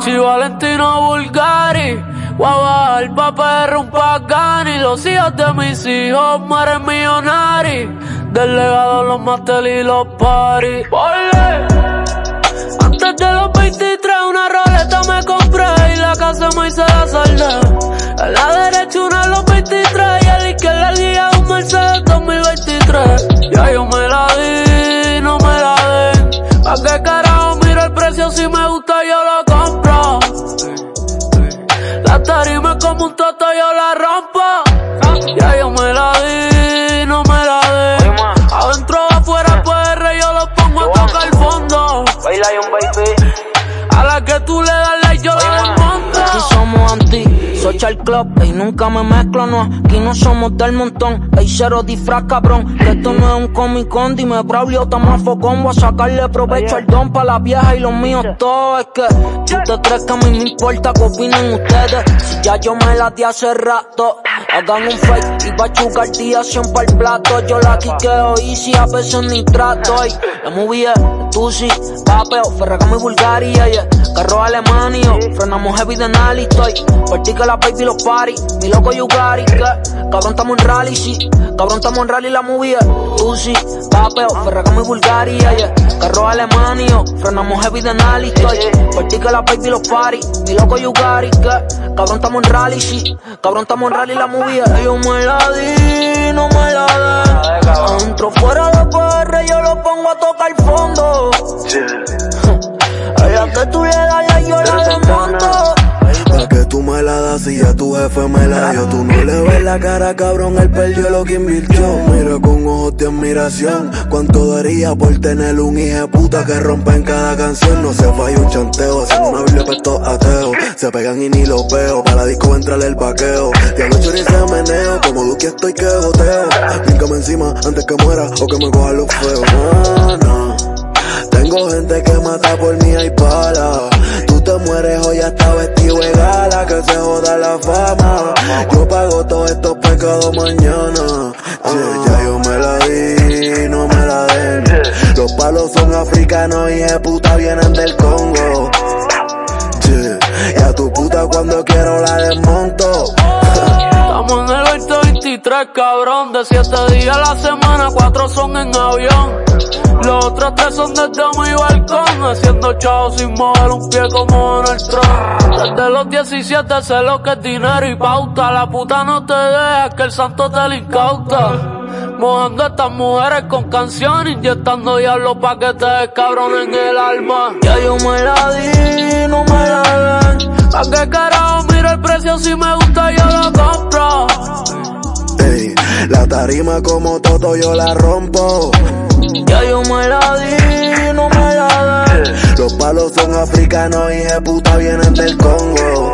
Gucci Valentino Bulgari. Guava, el papel un pagani. Los hijos de mis hijos mueren millonarios. Del legado los matel y los paris. Antes de los 23 una roleta me compré y la casa me hice la salda. La tarima como un toto yo la rompo. Ya yo me la di, no me la den. Adentro o afuera PR yo lo pongo a tocar el fondo. Baila un baby. A la que tú le das like yo la desmonto. Aquí somos anti, social club, y nunca me mezclo, no. Aquí no somos del montón, hay cero disfraz, cabrón. Que esto no es un comic con, dime Braulio, a focón. Voy a sacarle provecho al don pa' la vieja y los míos todo. Es que, si usted cree que a mí me importa que opinen ustedes, si ya yo me la di hace rato. Hagan un fake y pa' chucar día siempre el plato. Yo la quiqueo easy, a veces ni trato. Y la movie tú sí, papeo, Ferragamo y Bulgaria, yeah. Carro alemanio, frenamos heavy de Nali, estoy. Partí que la baby los party, mi loco Yugari, que cabrón estamos en rally, sí. Cabrón estamos en rally la tú sí, papeo, Ferragamo y Bulgaria, yeah. Carro alemanio, frenamos heavy de Nali, estoy. Partí que la baby los party, mi loco Yugari, que cabrón estamos en rally, sí. Cabrón estamos en rally la movie, yo me la di, no me la den. Adentro fuera de PR yo lo pongo a tocar fondo. Y ya tu jefe me la dio. Tú no le ves la cara, cabrón, él perdió lo que invirtió. Mira con ojos de admiración. ¿Cuánto daría por tener un hijo puta que rompa en cada canción? No se falla un chanteo, haciendo una biblia para estos ateos. Se pegan y ni los veo, para la disco entrarle el vaqueo. Diablo chori se meneo, como Duque estoy que goteo. Bríncame encima antes que muera o que me coja los feos. No, no. Tengo gente que mata por mí hay pala. Mañana. Yeah, ya yo me la di, no me la den. Los palos son africanos y de puta vienen del Congo. Yeah, y a tu puta cuando quiero la desmonto. Estamos en el 2023, cabrón. De 7 días a la semana, 4 son en avión. Los otros 3 son desde mi balcón. Haciendo chao sin mover un pie como en el. Desde los 17 sé lo que es dinero y pauta. La puta no te deja que el santo te la incauta. Mojando a estas mujeres con canciones, inyectando diablo pa' que te des cabrón en el alma. Ya yo me la di, no me la den. ¿Pa' qué carajo miro el precio si me gusta yo lo compro? La tarima como Toto yo la rompo. Son africanos y puta vienen del Congo.